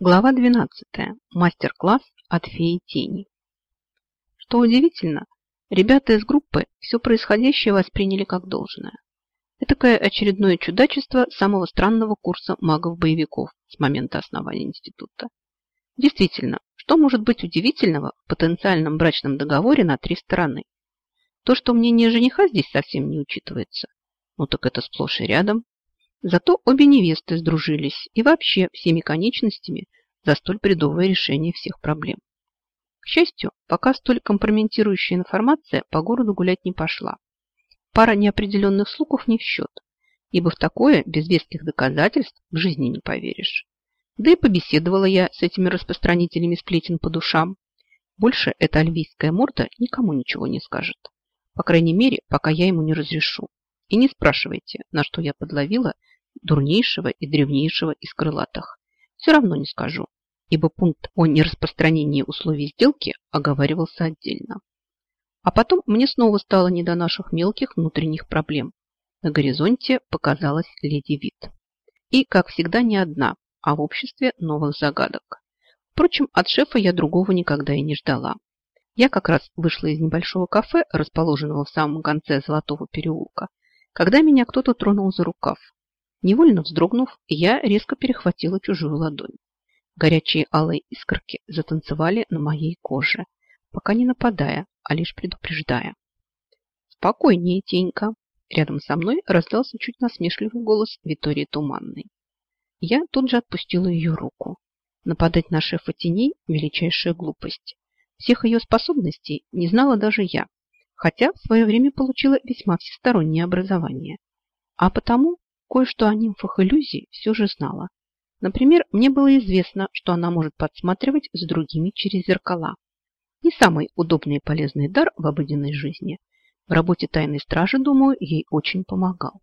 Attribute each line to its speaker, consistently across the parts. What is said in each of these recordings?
Speaker 1: Глава 12. Мастер-класс от феи тени. Что удивительно, ребята из группы все происходящее восприняли как должное. Этакое очередное чудачество самого странного курса магов-боевиков с момента основания института. Действительно, что может быть удивительного в потенциальном брачном договоре на три стороны? То, что мнение жениха здесь совсем не учитывается, ну так это сплошь и рядом. Зато обе невесты сдружились и вообще всеми конечностями за столь бредовое решение всех проблем. К счастью, пока столь компрометирующая информация по городу гулять не пошла. Пара неопределенных слухов не в счет, ибо в такое без веских доказательств в жизни не поверишь. Да и побеседовала я с этими распространителями сплетен по душам. Больше эта альвийская морда никому ничего не скажет. По крайней мере, пока я ему не разрешу. И не спрашивайте, на что я подловила дурнейшего и древнейшего из крылатых. Все равно не скажу, ибо пункт о нераспространении условий сделки оговаривался отдельно. А потом мне снова стало не до наших мелких внутренних проблем. На горизонте показалась леди Вит. И, как всегда, не одна, а в обществе новых загадок. Впрочем, от шефа я другого никогда и не ждала. Я как раз вышла из небольшого кафе, расположенного в самом конце Золотого переулка, когда меня кто-то тронул за рукав. Невольно вздрогнув, я резко перехватила чужую ладонь. Горячие алые искорки затанцевали на моей коже, пока не нападая, а лишь предупреждая. «Спокойнее, Тенька!» Рядом со мной раздался чуть насмешливый голос Витории Туманной. Я тут же отпустила ее руку. Нападать на шефа теней – величайшая глупость. Всех ее способностей не знала даже я, хотя в свое время получила весьма всестороннее образование. А потому Кое-что о нимфах иллюзий все же знала. Например, мне было известно, что она может подсматривать с другими через зеркала. Не самый удобный и полезный дар в обыденной жизни. В работе тайной стражи, думаю, ей очень помогал.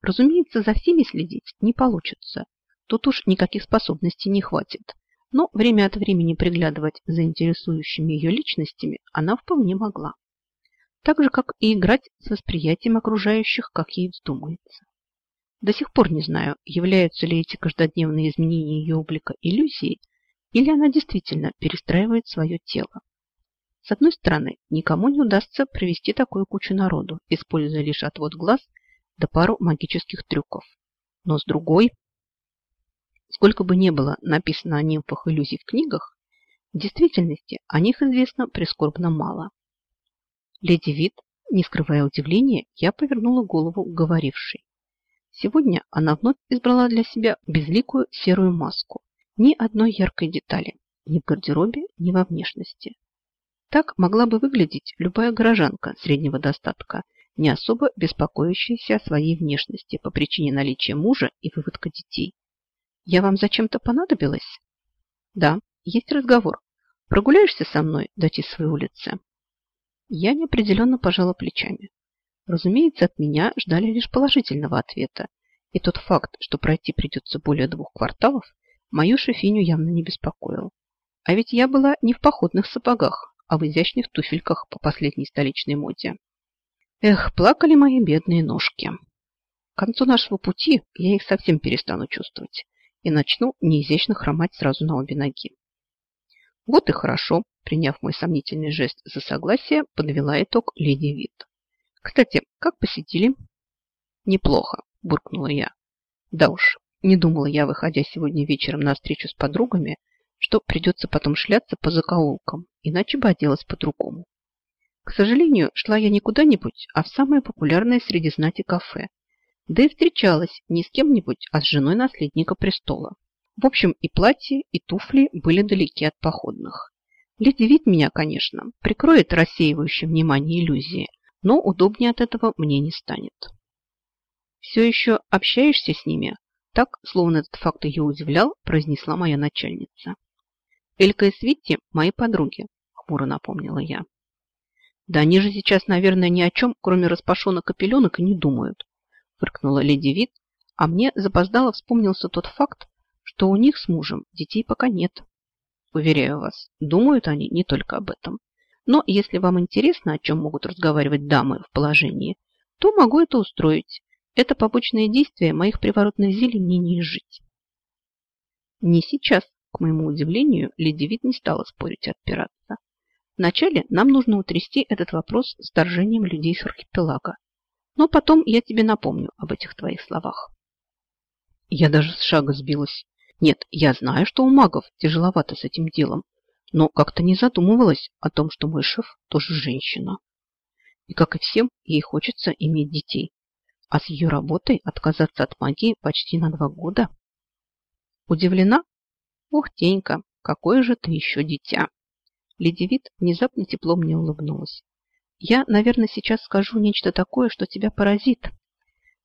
Speaker 1: Разумеется, за всеми следить не получится. Тут уж никаких способностей не хватит. Но время от времени приглядывать за интересующими ее личностями она вполне могла. Так же, как и играть с восприятием окружающих, как ей вздумается. До сих пор не знаю, являются ли эти каждодневные изменения ее облика иллюзией, или она действительно перестраивает свое тело. С одной стороны, никому не удастся провести такую кучу народу, используя лишь отвод глаз да пару магических трюков. Но с другой, сколько бы ни было написано о нимфах иллюзий в книгах, в действительности о них известно прискорбно мало. Леди Вит, не скрывая удивления, я повернула голову к говорившей. Сегодня она вновь избрала для себя безликую серую маску. Ни одной яркой детали. Ни в гардеробе, ни во внешности. Так могла бы выглядеть любая горожанка среднего достатка, не особо беспокоящаяся о своей внешности по причине наличия мужа и выводка детей. «Я вам зачем-то понадобилась?» «Да, есть разговор. Прогуляешься со мной до Тисовой улицы?» Я неопределенно пожала плечами. Разумеется, от меня ждали лишь положительного ответа. И тот факт, что пройти придется более двух кварталов, мою шефиню явно не беспокоил. А ведь я была не в походных сапогах, а в изящных туфельках по последней столичной моде. Эх, плакали мои бедные ножки. К концу нашего пути я их совсем перестану чувствовать и начну неизящно хромать сразу на обе ноги. Вот и хорошо, приняв мой сомнительный жест за согласие, подвела итог леди Вит. Кстати, как посетили? Неплохо, буркнула я. Да уж, не думала я, выходя сегодня вечером на встречу с подругами, что придется потом шляться по закоулкам, иначе бы оделась по-другому. К сожалению, шла я не куда-нибудь, а в самое популярное среди знати кафе. Да и встречалась не с кем-нибудь, а с женой наследника престола. В общем, и платье, и туфли были далеки от походных. Леди вид меня, конечно, прикроет рассеивающее внимание иллюзии, но удобнее от этого мне не станет. «Все еще общаешься с ними?» Так, словно этот факт ее удивлял, произнесла моя начальница. «Элька и Свитти – мои подруги», – хмуро напомнила я. «Да они же сейчас, наверное, ни о чем, кроме распашонок и пеленок, и не думают», – фыркнула леди Вит, а мне запоздало вспомнился тот факт, что у них с мужем детей пока нет. Уверяю вас, думают они не только об этом. Но если вам интересно, о чем могут разговаривать дамы в положении, то могу это устроить. Это побочное действие моих приворотных зелий мне не изжить. Не сейчас, К моему удивлению, леди Вит не стала спорить и отпираться. Вначале нам нужно утрясти этот вопрос с вторжением людей с архипелага. Но потом я тебе напомню об этих твоих словах. Я даже с шага сбилась. Нет, я знаю, что у магов тяжеловато с этим делом, но как-то не задумывалась о том, что мой шеф тоже женщина. И, как и всем, ей хочется иметь детей. А с ее работой отказаться от магии почти на два года. Удивлена? Ух, Тенька, какое же ты еще дитя. Ледивит внезапно тепло мне улыбнулась. Я, наверное, сейчас скажу нечто такое, что тебя поразит.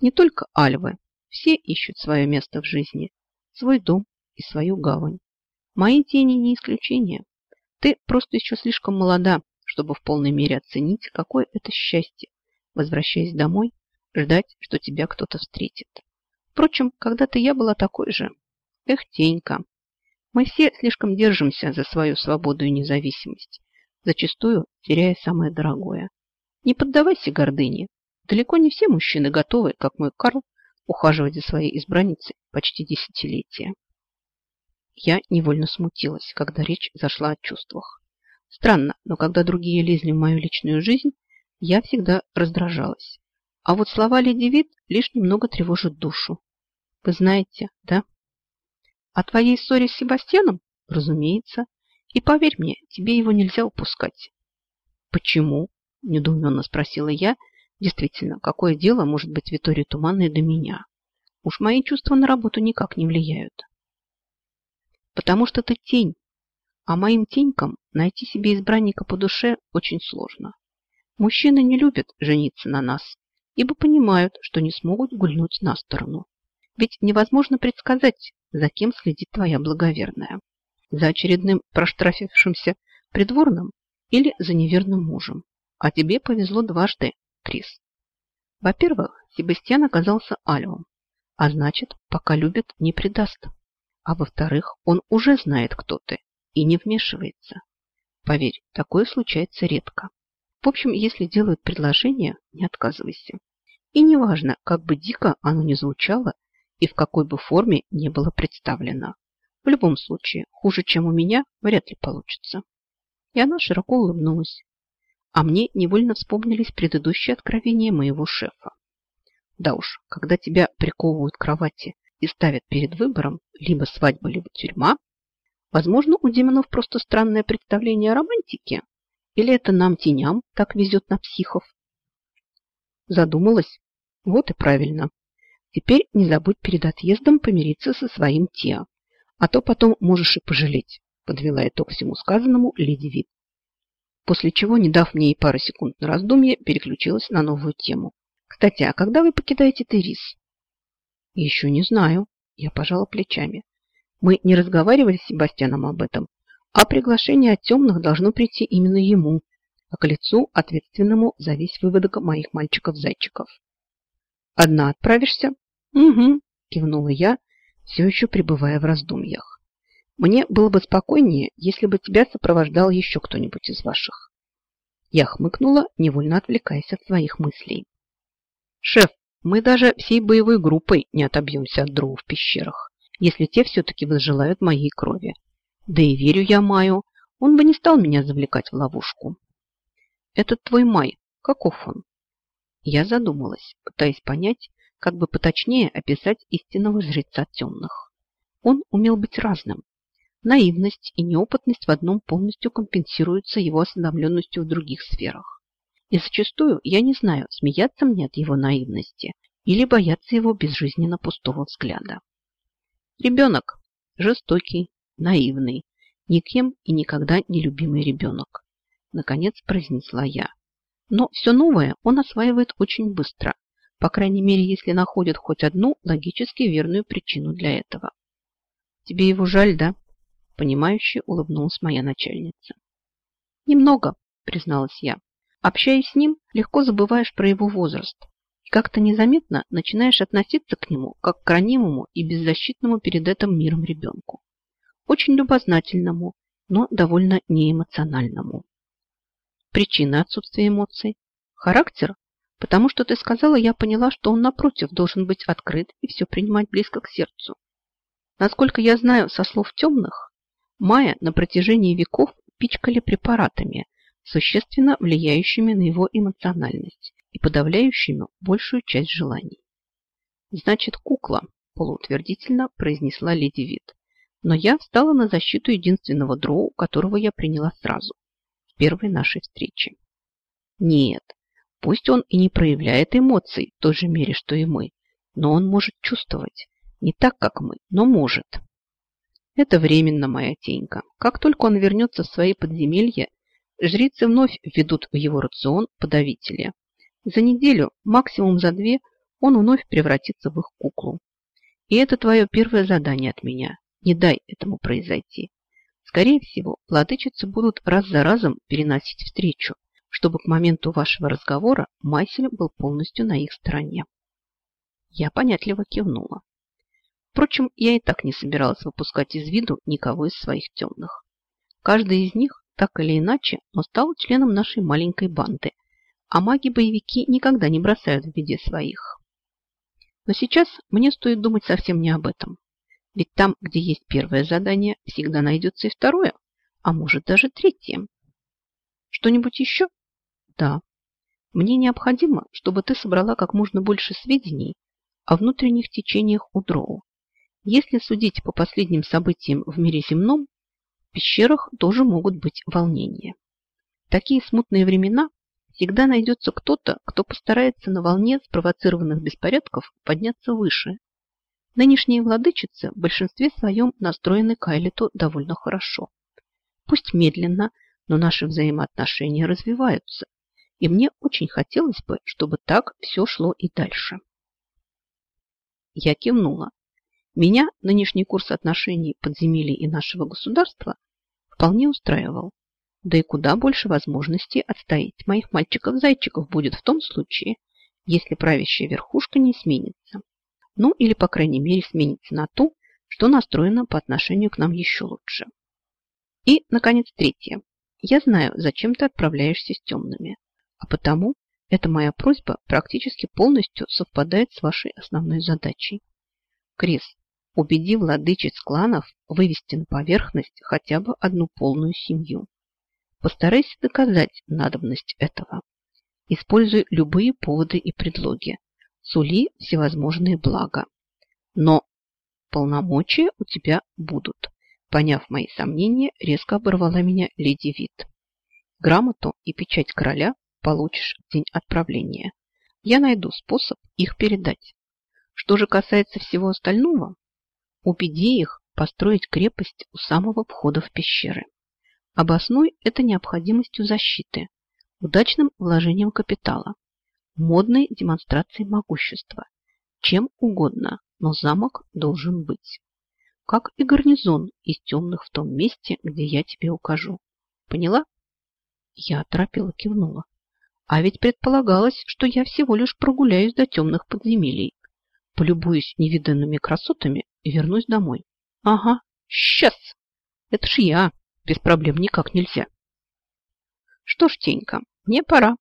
Speaker 1: Не только альвы. Все ищут свое место в жизни, свой дом и свою гавань. Мои тени не исключение. Ты просто еще слишком молода, чтобы в полной мере оценить, какое это счастье, возвращаясь домой, ждать, что тебя кто-то встретит. Впрочем, когда-то я была такой же. Эх, Тенька, мы все слишком держимся за свою свободу и независимость, зачастую теряя самое дорогое. Не поддавайся гордыне. Далеко не все мужчины готовы, как мой Карл, ухаживать за своей избранницей почти десятилетия. Я невольно смутилась, когда речь зашла о чувствах. Странно, но когда другие лезли в мою личную жизнь, я всегда раздражалась. А вот слова леди Вит лишь немного тревожат душу. Вы знаете, да? О твоей ссоре с Себастьяном? Разумеется. И поверь мне, тебе его нельзя упускать. Почему? Недоуменно спросила я. Действительно, какое дело может быть Витории Туманной до меня? Уж мои чувства на работу никак не влияют потому что ты тень, а моим тенькам найти себе избранника по душе очень сложно. Мужчины не любят жениться на нас, ибо понимают, что не смогут гульнуть на сторону. Ведь невозможно предсказать, за кем следит твоя благоверная. За очередным проштрафившимся придворным или за неверным мужем. А тебе повезло дважды, Крис. Во-первых, Себастьян оказался альвом, а значит, пока любит, не предаст. А во-вторых, он уже знает, кто ты, и не вмешивается. Поверь, такое случается редко. В общем, если делают предложение, не отказывайся. И неважно, как бы дико оно ни звучало и в какой бы форме не было представлено. В любом случае, хуже, чем у меня, вряд ли получится. И она широко улыбнулась. А мне невольно вспомнились предыдущие откровения моего шефа. Да уж, когда тебя приковывают к кровати и ставят перед выбором либо свадьба, либо тюрьма, возможно, у демонов просто странное представление о романтике, или это нам, теням, так везет на психов. Задумалась? Вот и правильно. Теперь не забудь перед отъездом помириться со своим Тео, а то потом можешь и пожалеть, подвела итог всему сказанному леди Вит. После чего, не дав мне и пары секунд на раздумье, переключилась на новую тему. Кстати, а когда вы покидаете Терис? Еще не знаю. Я пожала плечами. Мы не разговаривали с Себастьяном об этом, а приглашение от темных должно прийти именно ему, а к лицу, ответственному за весь выводок моих мальчиков-зайчиков. «Одна отправишься?» «Угу», – кивнула я, все еще пребывая в раздумьях. «Мне было бы спокойнее, если бы тебя сопровождал еще кто-нибудь из ваших». Я хмыкнула, невольно отвлекаясь от своих мыслей. «Шеф, мы даже всей боевой группой не отобьемся от дроу в пещерах, если те все-таки возжелают моей крови. Да и верю я Маю, он бы не стал меня завлекать в ловушку. Этот твой Май, каков он? Я задумалась, пытаясь понять, как бы поточнее описать истинного жреца темных. Он умел быть разным. Наивность и неопытность в одном полностью компенсируются его осведомленностью в других сферах. И зачастую я не знаю, смеяться мне от его наивности или бояться его безжизненно пустого взгляда. Ребенок. Жестокий, наивный, никем и никогда не любимый ребенок. Наконец произнесла я. Но все новое он осваивает очень быстро, по крайней мере, если находит хоть одну логически верную причину для этого. Тебе его жаль, да? Понимающе улыбнулась моя начальница. Немного, призналась я. Общаясь с ним, легко забываешь про его возраст и как-то незаметно начинаешь относиться к нему как к ранимому и беззащитному перед этим миром ребенку. Очень любознательному, но довольно неэмоциональному. Причина отсутствия эмоций. Характер? Потому что ты сказала, я поняла, что он напротив должен быть открыт и все принимать близко к сердцу. Насколько я знаю со слов темных, Майя на протяжении веков пичкали препаратами, существенно влияющими на его эмоциональность и подавляющими большую часть желаний. «Значит, кукла», – полуутвердительно произнесла леди Вит. Но я встала на защиту единственного дроу, которого я приняла сразу, в первой нашей встрече. Нет, пусть он и не проявляет эмоций в той же мере, что и мы, но он может чувствовать. Не так, как мы, но может. Это временно, моя тенька. Как только он вернется в свои подземелья, жрицы вновь введут в его рацион подавители. За неделю, максимум за две, он вновь превратится в их куклу. И это твое первое задание от меня. Не дай этому произойти. Скорее всего, владычицы будут раз за разом переносить встречу, чтобы к моменту вашего разговора Майсель был полностью на их стороне. Я понятливо кивнула. Впрочем, я и так не собиралась выпускать из виду никого из своих темных. Каждый из них, так или иначе, но стал членом нашей маленькой банды, а маги-боевики никогда не бросают в беде своих. Но сейчас мне стоит думать совсем не об этом. Ведь там, где есть первое задание, всегда найдется и второе, а может даже третье. Что-нибудь еще? Да. Мне необходимо, чтобы ты собрала как можно больше сведений о внутренних течениях у дроу если судить по последним событиям в мире земном, в пещерах тоже могут быть волнения. В такие смутные времена всегда найдется кто-то, кто постарается на волне спровоцированных беспорядков подняться выше. Нынешние владычицы в большинстве своем настроены к Айлету довольно хорошо. Пусть медленно, но наши взаимоотношения развиваются, и мне очень хотелось бы, чтобы так все шло и дальше. Я кивнула. Меня нынешний курс отношений подземелья и нашего государства вполне устраивал. Да и куда больше возможностей отстоять моих мальчиков-зайчиков будет в том случае, если правящая верхушка не сменится. Ну, или, по крайней мере, сменится на то, что настроено по отношению к нам еще лучше. И, наконец, третье. Я знаю, зачем ты отправляешься с темными, а потому эта моя просьба практически полностью совпадает с вашей основной задачей. Крис, убеди владычиц кланов вывести на поверхность хотя бы одну полную семью. Постарайся доказать надобность этого. Используй любые поводы и предлоги. Сули всевозможные блага. Но полномочия у тебя будут. Поняв мои сомнения, резко оборвала меня леди Вит. Грамоту и печать короля получишь в день отправления. Я найду способ их передать. Что же касается всего остального, Убеди их построить крепость у самого входа в пещеры. Обоснуй это необходимостью защиты, удачным вложением капитала, модной демонстрацией могущества, чем угодно, но замок должен быть. Как и гарнизон из темных в том месте, где я тебе укажу. Поняла? Я оторопела кивнула. А ведь предполагалось, что я всего лишь прогуляюсь до темных подземелий, полюбуюсь невиданными красотами вернусь домой. Ага, сейчас. Это ж я. Без проблем никак нельзя. Что ж, Тенька, мне пора.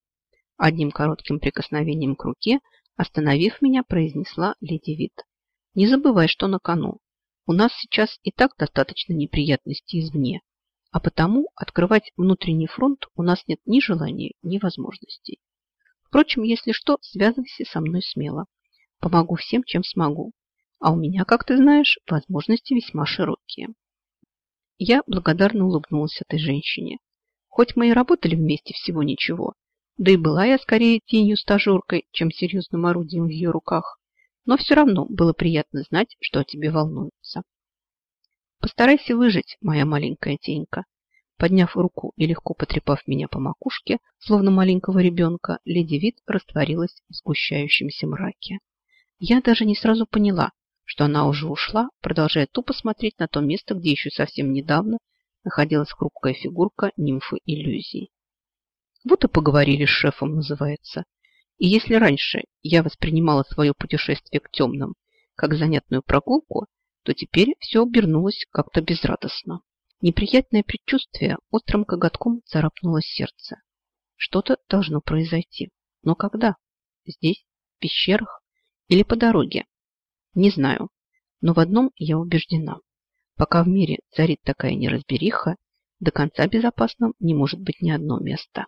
Speaker 1: Одним коротким прикосновением к руке, остановив меня, произнесла леди Вит. Не забывай, что на кону. У нас сейчас и так достаточно неприятностей извне, а потому открывать внутренний фронт у нас нет ни желания, ни возможностей. Впрочем, если что, связывайся со мной смело. Помогу всем, чем смогу. А у меня, как ты знаешь, возможности весьма широкие. Я благодарно улыбнулась этой женщине. Хоть мы и работали вместе всего ничего, да и была я скорее тенью-стажеркой, чем серьезным орудием в ее руках, но все равно было приятно знать, что о тебе волнуются. Постарайся выжить, моя маленькая тенька. Подняв руку и легко потрепав меня по макушке, словно маленького ребенка, леди Вит растворилась в сгущающемся мраке. Я даже не сразу поняла, что она уже ушла, продолжая тупо смотреть на то место, где еще совсем недавно находилась хрупкая фигурка нимфы иллюзий. Вот и поговорили с шефом, называется. И если раньше я воспринимала свое путешествие к темным как занятную прогулку, то теперь все обернулось как-то безрадостно. Неприятное предчувствие острым коготком царапнуло сердце. Что-то должно произойти. Но когда? Здесь, в пещерах или по дороге? Не знаю, но в одном я убеждена. Пока в мире царит такая неразбериха, до конца безопасным не может быть ни одно место.